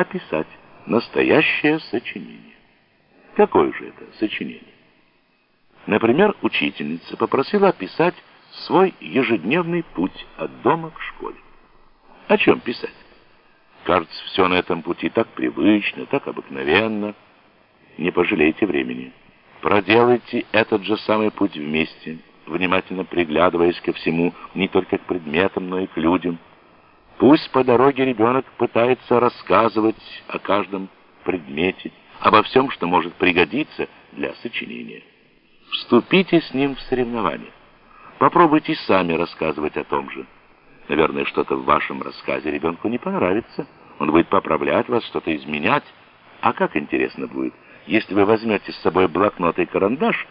описать настоящее сочинение. Какое же это сочинение? Например, учительница попросила описать свой ежедневный путь от дома к школе. О чем писать? Кажется, все на этом пути так привычно, так обыкновенно. Не пожалейте времени. Проделайте этот же самый путь вместе, внимательно приглядываясь ко всему, не только к предметам, но и к людям. Пусть по дороге ребенок пытается рассказывать о каждом предмете, обо всем, что может пригодиться для сочинения. Вступите с ним в соревнование. Попробуйте сами рассказывать о том же. Наверное, что-то в вашем рассказе ребенку не понравится. Он будет поправлять вас, что-то изменять. А как интересно будет, если вы возьмете с собой блокнот и карандаш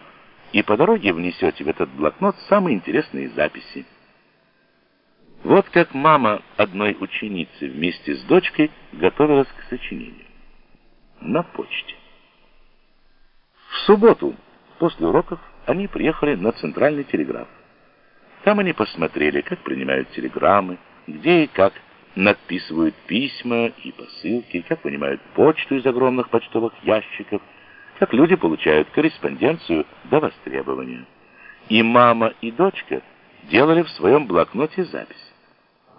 и по дороге внесете в этот блокнот самые интересные записи. Вот как мама одной ученицы вместе с дочкой готовилась к сочинению. На почте. В субботу после уроков они приехали на центральный телеграф. Там они посмотрели, как принимают телеграммы, где и как надписывают письма и посылки, как вынимают почту из огромных почтовых ящиков, как люди получают корреспонденцию до востребования. И мама, и дочка делали в своем блокноте запись.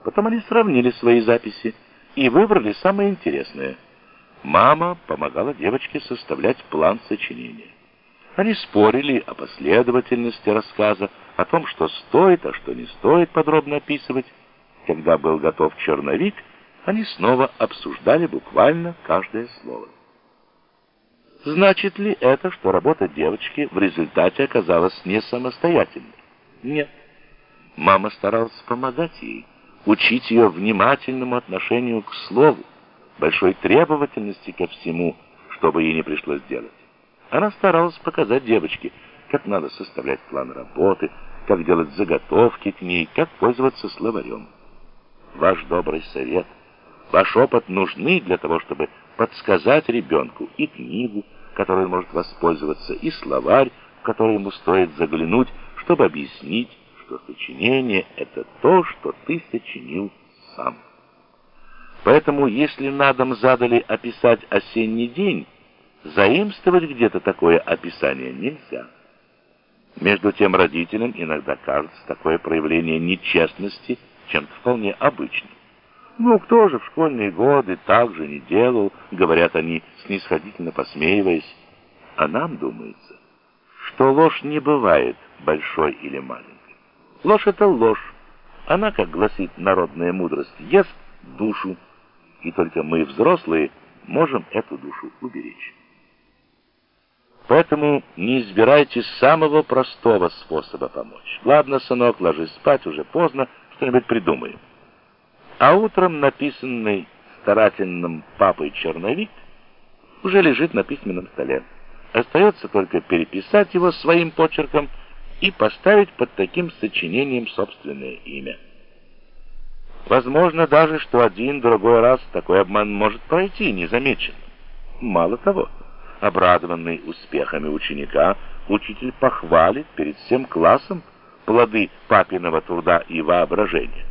Потом они сравнили свои записи и выбрали самое интересное. Мама помогала девочке составлять план сочинения. Они спорили о последовательности рассказа, о том, что стоит, а что не стоит подробно описывать. Когда был готов черновик, они снова обсуждали буквально каждое слово. Значит ли это, что работа девочки в результате оказалась не самостоятельной? Нет. Мама старалась помогать ей учить ее внимательному отношению к слову, большой требовательности ко всему, что бы ей не пришлось делать. Она старалась показать девочке, как надо составлять план работы, как делать заготовки к ней, как пользоваться словарем. Ваш добрый совет, ваш опыт нужны для того, чтобы подсказать ребенку и книгу, которой может воспользоваться, и словарь, в который ему стоит заглянуть, чтобы объяснить, что сочинение — это то, что ты сочинил сам. Поэтому, если на дом задали описать осенний день, заимствовать где-то такое описание нельзя. Между тем родителям иногда кажется такое проявление нечестности чем-то вполне обычным. Ну, кто же в школьные годы так же не делал, говорят они, снисходительно посмеиваясь. А нам думается, что ложь не бывает большой или маленькой. Ложь — это ложь. Она, как гласит народная мудрость, ест душу. И только мы, взрослые, можем эту душу уберечь. Поэтому не избирайте самого простого способа помочь. Ладно, сынок, ложись спать, уже поздно, что-нибудь придумаем. А утром написанный старательным папой черновик уже лежит на письменном столе. Остается только переписать его своим почерком – и поставить под таким сочинением собственное имя. Возможно даже, что один другой раз такой обман может пройти незамечен. Мало того, обрадованный успехами ученика, учитель похвалит перед всем классом плоды папиного труда и воображения.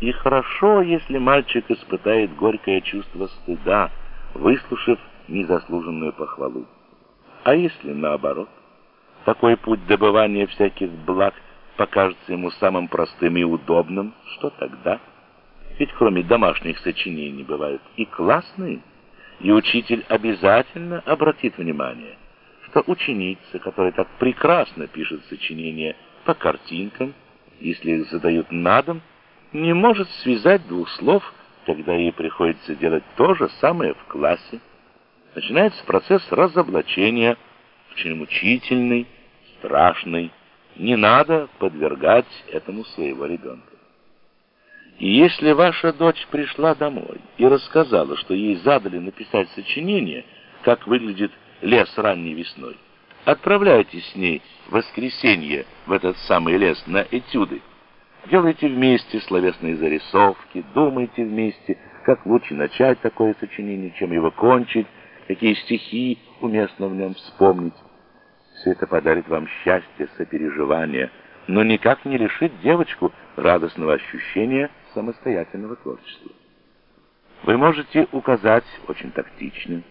И хорошо, если мальчик испытает горькое чувство стыда, выслушав незаслуженную похвалу. А если наоборот? Такой путь добывания всяких благ покажется ему самым простым и удобным, что тогда? Ведь кроме домашних сочинений бывают и классные, и учитель обязательно обратит внимание, что ученица, которая так прекрасно пишет сочинения по картинкам, если их задают на дом, не может связать двух слов, когда ей приходится делать то же самое в классе. Начинается процесс разоблачения, очень мучительный, страшный, не надо подвергать этому своего ребенка. И если ваша дочь пришла домой и рассказала, что ей задали написать сочинение, как выглядит лес ранней весной, отправляйтесь с ней в воскресенье в этот самый лес на этюды. Делайте вместе словесные зарисовки, думайте вместе, как лучше начать такое сочинение, чем его кончить, какие стихи уместно в нем вспомнить. Все это подарит вам счастье, сопереживание, но никак не лишит девочку радостного ощущения самостоятельного творчества. Вы можете указать очень тактично,